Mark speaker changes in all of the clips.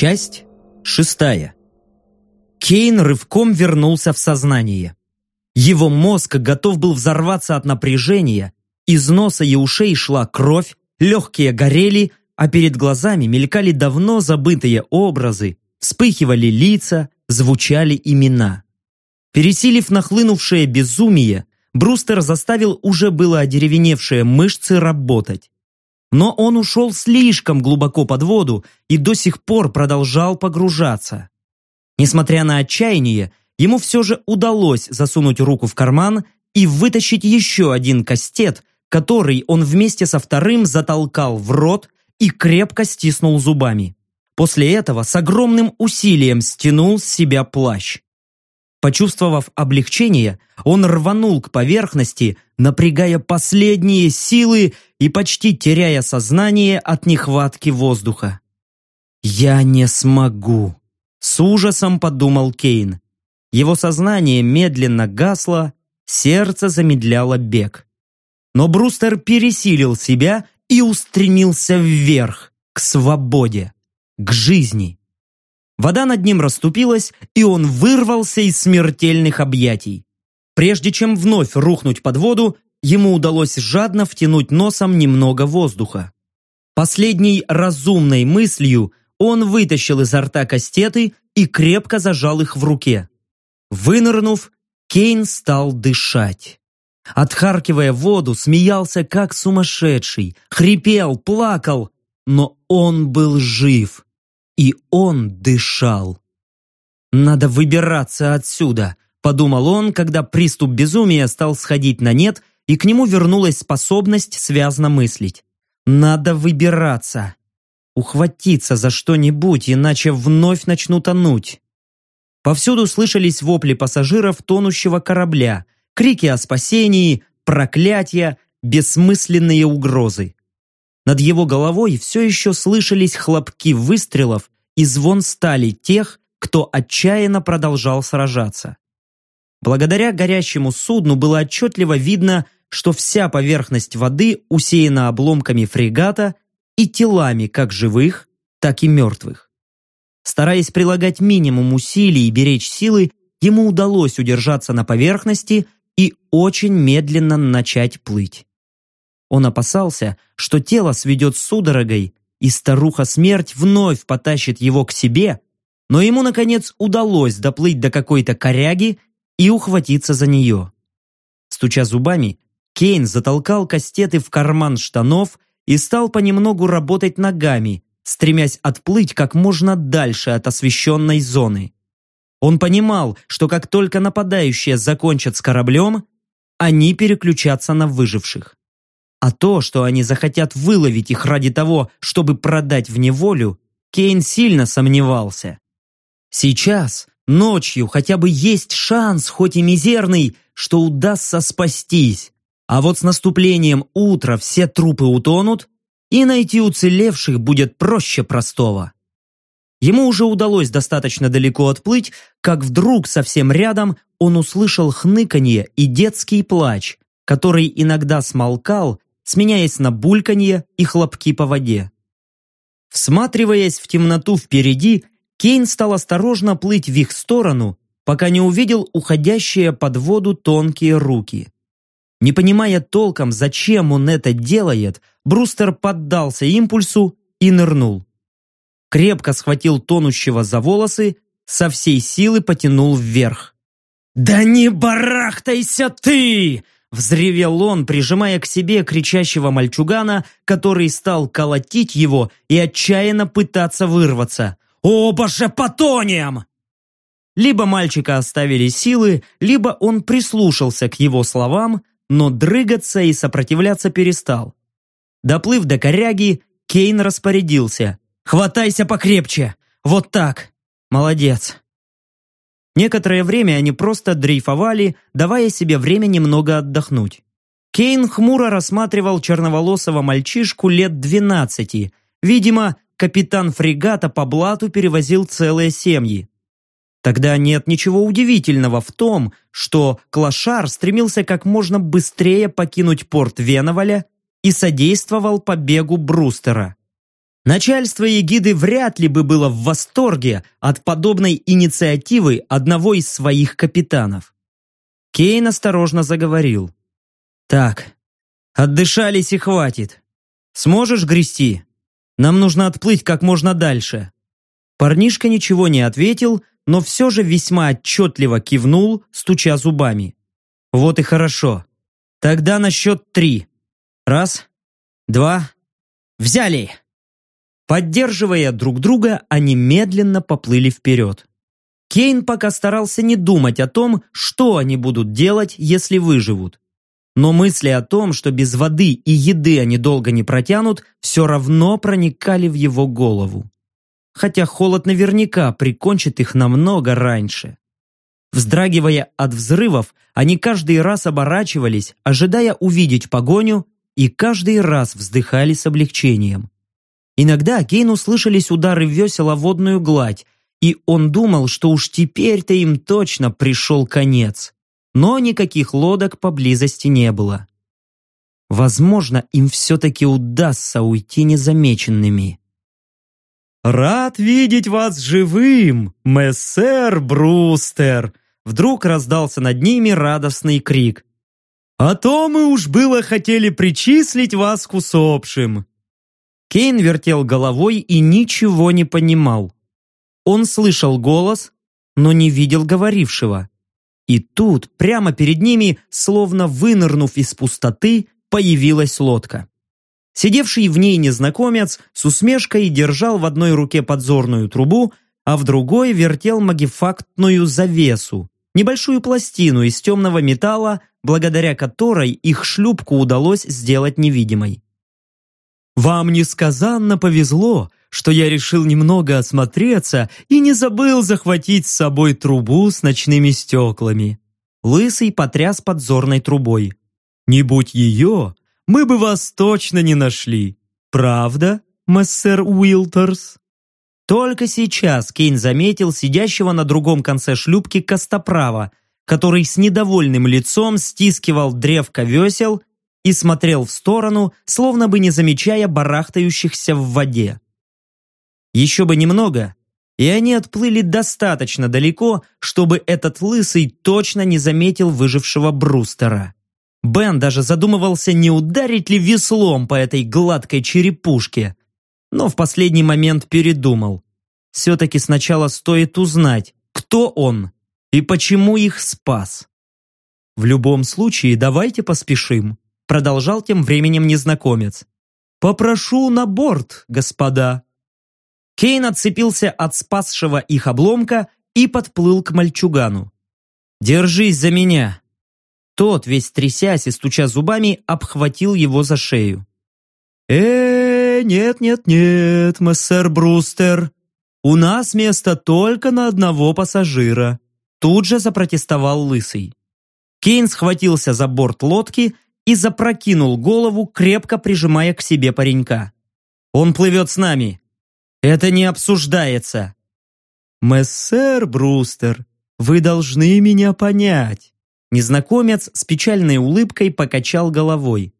Speaker 1: Часть шестая. Кейн рывком вернулся в сознание. Его мозг готов был взорваться от напряжения, из носа и ушей шла кровь, легкие горели, а перед глазами мелькали давно забытые образы, вспыхивали лица, звучали имена. Пересилив нахлынувшее безумие, Брустер заставил уже было одеревеневшие мышцы работать. Но он ушел слишком глубоко под воду и до сих пор продолжал погружаться. Несмотря на отчаяние, ему все же удалось засунуть руку в карман и вытащить еще один кастет, который он вместе со вторым затолкал в рот и крепко стиснул зубами. После этого с огромным усилием стянул с себя плащ. Почувствовав облегчение, он рванул к поверхности, напрягая последние силы и почти теряя сознание от нехватки воздуха. «Я не смогу», — с ужасом подумал Кейн. Его сознание медленно гасло, сердце замедляло бег. Но Брустер пересилил себя и устремился вверх, к свободе, к жизни. Вода над ним расступилась, и он вырвался из смертельных объятий. Прежде чем вновь рухнуть под воду, ему удалось жадно втянуть носом немного воздуха. Последней разумной мыслью он вытащил изо рта кастеты и крепко зажал их в руке. Вынырнув, Кейн стал дышать. Отхаркивая воду, смеялся как сумасшедший, хрипел, плакал, но он был жив. И он дышал. «Надо выбираться отсюда», – подумал он, когда приступ безумия стал сходить на нет, и к нему вернулась способность связно мыслить. «Надо выбираться. Ухватиться за что-нибудь, иначе вновь начну тонуть». Повсюду слышались вопли пассажиров тонущего корабля, крики о спасении, проклятия, бессмысленные угрозы. Над его головой все еще слышались хлопки выстрелов и звон стали тех, кто отчаянно продолжал сражаться. Благодаря горящему судну было отчетливо видно, что вся поверхность воды усеяна обломками фрегата и телами как живых, так и мертвых. Стараясь прилагать минимум усилий и беречь силы, ему удалось удержаться на поверхности и очень медленно начать плыть. Он опасался, что тело сведет судорогой, и старуха-смерть вновь потащит его к себе, но ему, наконец, удалось доплыть до какой-то коряги и ухватиться за нее. Стуча зубами, Кейн затолкал кастеты в карман штанов и стал понемногу работать ногами, стремясь отплыть как можно дальше от освещенной зоны. Он понимал, что как только нападающие закончат с кораблем, они переключатся на выживших. А то, что они захотят выловить их ради того, чтобы продать в неволю, Кейн сильно сомневался. Сейчас, ночью, хотя бы есть шанс, хоть и мизерный, что удастся спастись. А вот с наступлением утра все трупы утонут, и найти уцелевших будет проще простого. Ему уже удалось достаточно далеко отплыть, как вдруг совсем рядом он услышал хныканье и детский плач, который иногда смолкал сменяясь на бульканье и хлопки по воде. Всматриваясь в темноту впереди, Кейн стал осторожно плыть в их сторону, пока не увидел уходящие под воду тонкие руки. Не понимая толком, зачем он это делает, Брустер поддался импульсу и нырнул. Крепко схватил тонущего за волосы, со всей силы потянул вверх. «Да не барахтайся ты!» Взревел он, прижимая к себе кричащего мальчугана, который стал колотить его и отчаянно пытаться вырваться. «Оба же потонем!» Либо мальчика оставили силы, либо он прислушался к его словам, но дрыгаться и сопротивляться перестал. Доплыв до коряги, Кейн распорядился. «Хватайся покрепче! Вот так! Молодец!» Некоторое время они просто дрейфовали, давая себе время немного отдохнуть. Кейн хмуро рассматривал черноволосого мальчишку лет двенадцати. Видимо, капитан фрегата по блату перевозил целые семьи. Тогда нет ничего удивительного в том, что Клашар стремился как можно быстрее покинуть порт Веноваля и содействовал побегу Брустера. Начальство егиды вряд ли бы было в восторге от подобной инициативы одного из своих капитанов. Кейн осторожно заговорил. «Так, отдышались и хватит. Сможешь грести? Нам нужно отплыть как можно дальше». Парнишка ничего не ответил, но все же весьма отчетливо кивнул, стуча зубами. «Вот и хорошо. Тогда на счет три. Раз, два, взяли!» Поддерживая друг друга, они медленно поплыли вперед. Кейн пока старался не думать о том, что они будут делать, если выживут. Но мысли о том, что без воды и еды они долго не протянут, все равно проникали в его голову. Хотя холод наверняка прикончит их намного раньше. Вздрагивая от взрывов, они каждый раз оборачивались, ожидая увидеть погоню, и каждый раз вздыхали с облегчением. Иногда Кейну слышались удары весел о водную гладь, и он думал, что уж теперь-то им точно пришел конец. Но никаких лодок поблизости не было. Возможно, им все-таки удастся уйти незамеченными. «Рад видеть вас живым, мессер Брустер!» Вдруг раздался над ними радостный крик. «А то мы уж было хотели причислить вас к усопшим!» Кейн вертел головой и ничего не понимал. Он слышал голос, но не видел говорившего. И тут, прямо перед ними, словно вынырнув из пустоты, появилась лодка. Сидевший в ней незнакомец с усмешкой держал в одной руке подзорную трубу, а в другой вертел магифактную завесу, небольшую пластину из темного металла, благодаря которой их шлюпку удалось сделать невидимой. Вам несказанно повезло, что я решил немного осмотреться и не забыл захватить с собой трубу с ночными стеклами. Лысый потряс подзорной трубой. Не будь ее, мы бы вас точно не нашли. Правда, мессер Уилтерс? Только сейчас Кейн заметил сидящего на другом конце шлюпки Костоправа, который с недовольным лицом стискивал древко весел и смотрел в сторону, словно бы не замечая барахтающихся в воде. Еще бы немного, и они отплыли достаточно далеко, чтобы этот лысый точно не заметил выжившего Брустера. Бен даже задумывался, не ударить ли веслом по этой гладкой черепушке, но в последний момент передумал. Все-таки сначала стоит узнать, кто он и почему их спас. В любом случае, давайте поспешим продолжал тем временем незнакомец. «Попрошу на борт, господа». Кейн отцепился от спасшего их обломка и подплыл к мальчугану. «Держись за меня!» Тот, весь трясясь и стуча зубами, обхватил его за шею. э нет-нет-нет, мессер Брустер. У нас место только на одного пассажира», тут же запротестовал Лысый. Кейн схватился за борт лодки и запрокинул голову, крепко прижимая к себе паренька. «Он плывет с нами. Это не обсуждается». «Мессер Брустер, вы должны меня понять». Незнакомец с печальной улыбкой покачал головой.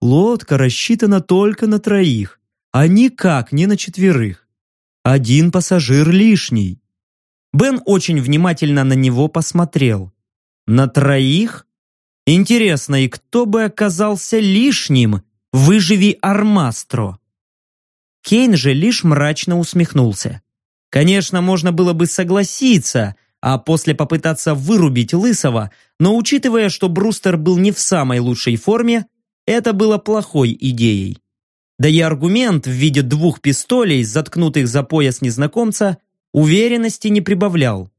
Speaker 1: «Лодка рассчитана только на троих, а никак не на четверых. Один пассажир лишний». Бен очень внимательно на него посмотрел. «На троих? Интересно, и кто бы оказался лишним? Выживи Армастро. Кейн же лишь мрачно усмехнулся. Конечно, можно было бы согласиться, а после попытаться вырубить Лысого, но учитывая, что Брустер был не в самой лучшей форме, это было плохой идеей. Да и аргумент в виде двух пистолей, заткнутых за пояс незнакомца, уверенности не прибавлял.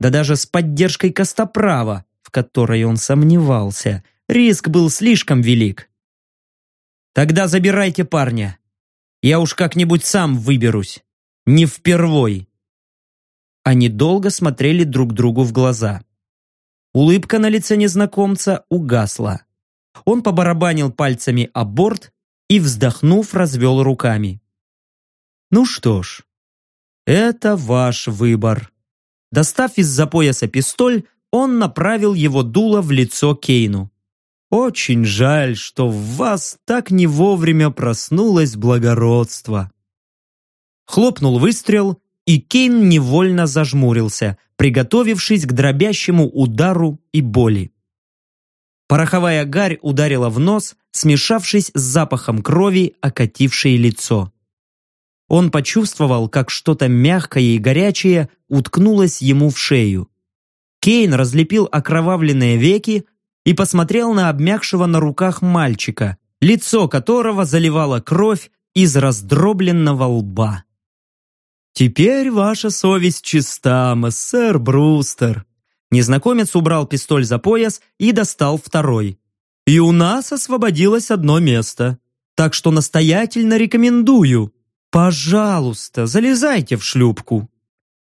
Speaker 1: Да даже с поддержкой Костоправа в которой он сомневался. Риск был слишком велик. «Тогда забирайте парня. Я уж как-нибудь сам выберусь. Не впервой». Они долго смотрели друг другу в глаза. Улыбка на лице незнакомца угасла. Он побарабанил пальцами о борт и, вздохнув, развел руками. «Ну что ж, это ваш выбор». Достав из-за пояса пистоль, он направил его дуло в лицо Кейну. Очень жаль, что в вас так не вовремя проснулось благородство. Хлопнул выстрел, и Кейн невольно зажмурился, приготовившись к дробящему удару и боли. Пороховая гарь ударила в нос, смешавшись с запахом крови, окатившей лицо. Он почувствовал, как что-то мягкое и горячее уткнулось ему в шею. Кейн разлепил окровавленные веки и посмотрел на обмякшего на руках мальчика, лицо которого заливала кровь из раздробленного лба. «Теперь ваша совесть чиста, сэр Брустер». Незнакомец убрал пистоль за пояс и достал второй. «И у нас освободилось одно место, так что настоятельно рекомендую. Пожалуйста, залезайте в шлюпку».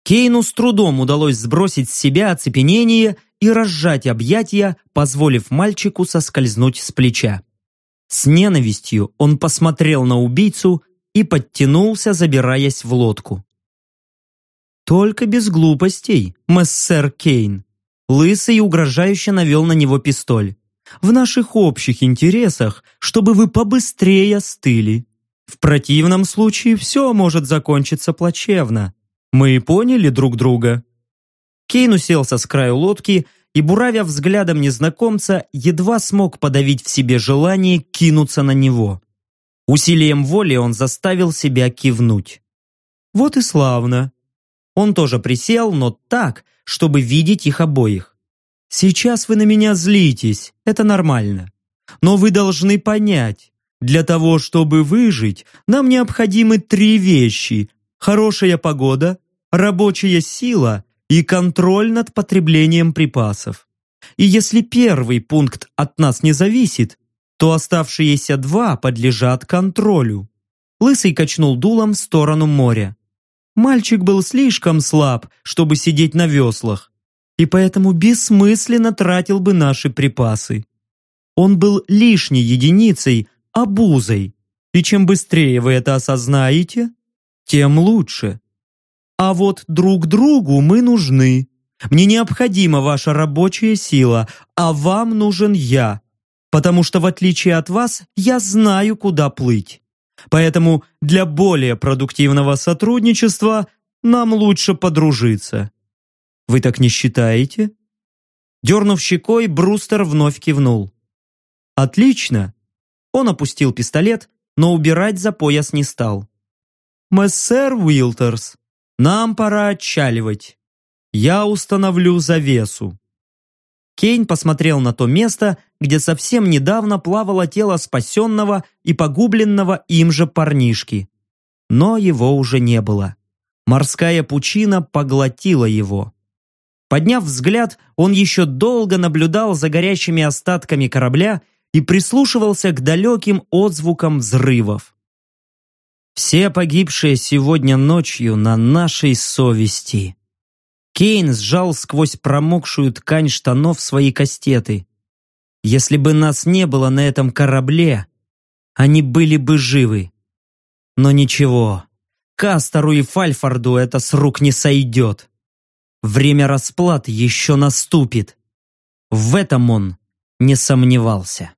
Speaker 1: Кейну с трудом удалось сбросить с себя оцепенение и разжать объятия, позволив мальчику соскользнуть с плеча. С ненавистью он посмотрел на убийцу и подтянулся, забираясь в лодку. «Только без глупостей, мессер Кейн!» Лысый угрожающе навел на него пистоль. «В наших общих интересах, чтобы вы побыстрее остыли. В противном случае все может закончиться плачевно. Мы поняли друг друга?» Кейн уселся с краю лодки и, буравя взглядом незнакомца, едва смог подавить в себе желание кинуться на него. Усилием воли он заставил себя кивнуть. «Вот и славно. Он тоже присел, но так, чтобы видеть их обоих. «Сейчас вы на меня злитесь, это нормально. Но вы должны понять, для того, чтобы выжить, нам необходимы три вещи. Хорошая погода, рабочая сила и контроль над потреблением припасов. И если первый пункт от нас не зависит, то оставшиеся два подлежат контролю. Лысый качнул дулом в сторону моря. Мальчик был слишком слаб, чтобы сидеть на веслах, и поэтому бессмысленно тратил бы наши припасы. Он был лишней единицей, обузой, и чем быстрее вы это осознаете, тем лучше. А вот друг другу мы нужны. Мне необходима ваша рабочая сила, а вам нужен я, потому что в отличие от вас я знаю, куда плыть. Поэтому для более продуктивного сотрудничества нам лучше подружиться. Вы так не считаете? Дернув щекой, Брустер вновь кивнул. Отлично. Он опустил пистолет, но убирать за пояс не стал. «Мессер Уилтерс, нам пора отчаливать. Я установлю завесу». Кейн посмотрел на то место, где совсем недавно плавало тело спасенного и погубленного им же парнишки. Но его уже не было. Морская пучина поглотила его. Подняв взгляд, он еще долго наблюдал за горящими остатками корабля и прислушивался к далеким отзвукам взрывов. «Все погибшие сегодня ночью на нашей совести», Кейн сжал сквозь промокшую ткань штанов свои кастеты. Если бы нас не было на этом корабле, они были бы живы. Но ничего, Кастору и Фальфорду это с рук не сойдет. Время расплат еще наступит. В этом он не сомневался.